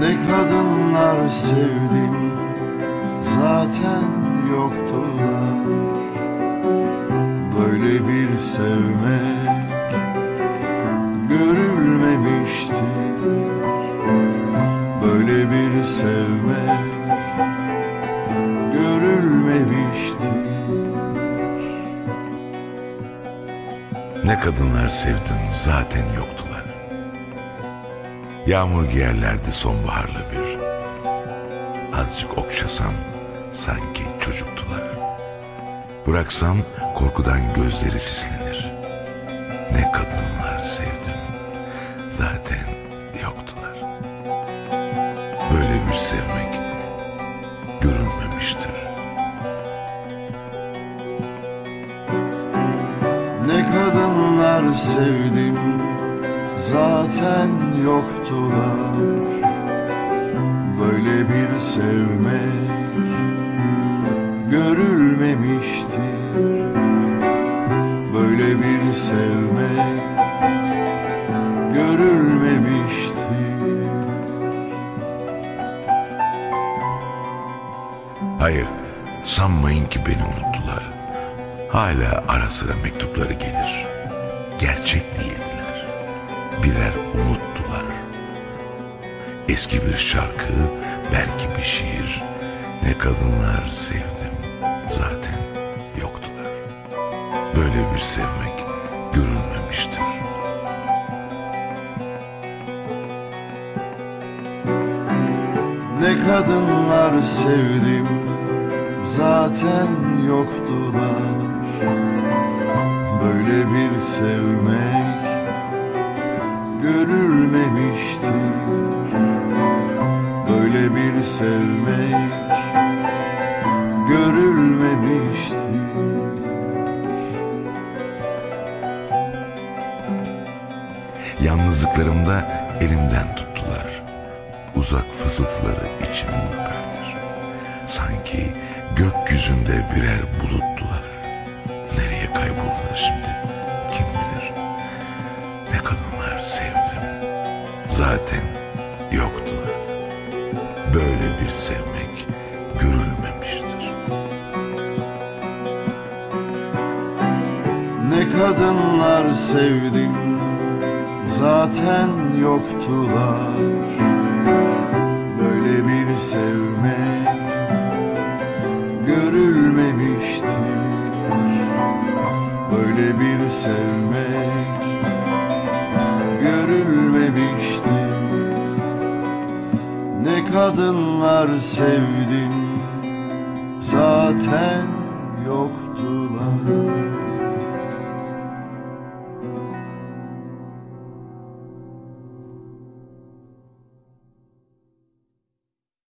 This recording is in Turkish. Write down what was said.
Ne kadınlar sevdim zaten yoktular Böyle bir sevmek görülmemişti. Böyle bir sevmek görülmemişti. Ne kadınlar sevdim zaten yoktular. Yağmur giyerlerdi sonbaharlı bir. Azıcık okşasam sanki çocuktular. Bıraksam korkudan gözleri sislenir. Ne kadınlar sevdim zaten yoktular. Böyle bir sevmek görülmemiştir. Ne kadınlar sevdim zaten yoktular Böyle bir sevmek görülmemiştir Böyle bir sevmek görülmemiştir Hayır, sanmayın ki beni unuttular. Hala ara sıra mektupları gelir. Gerçek değildiler. Birer umuttular. Eski bir şarkı, belki bir şiir. Ne kadınlar sevdim, zaten yoktular. Böyle bir sevmek görülmemiştir. Ne kadınlar sevdim zaten yoktular Böyle bir sevmek sevmek görülmemiştir Yalnızlıklarımda elimden tuttular. Uzak fısıltıları içimi ürpertir. Sanki gökyüzünde birer buluttular. Nereye kayboldular şimdi kim bilir. Ne kadınlar sevdim. Zaten. Bir sevmek görülmemiştir. Ne kadınlar sevdim zaten yoktular Böyle bir sevmek görülmemiştir Böyle bir sevmek kadınlar sevdim. Zaten yoktular.